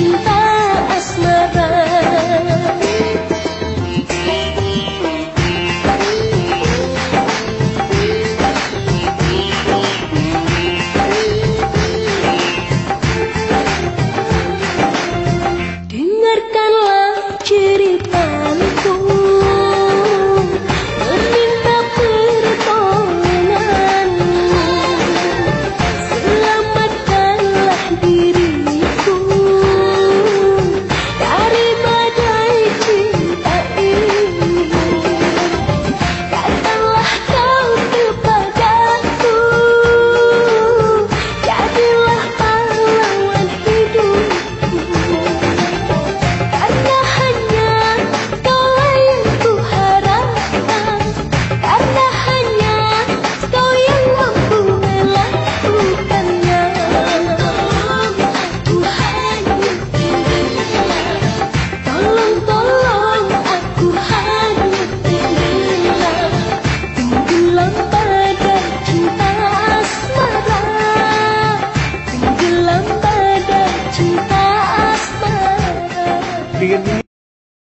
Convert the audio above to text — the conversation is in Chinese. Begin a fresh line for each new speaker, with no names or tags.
cinta 你你。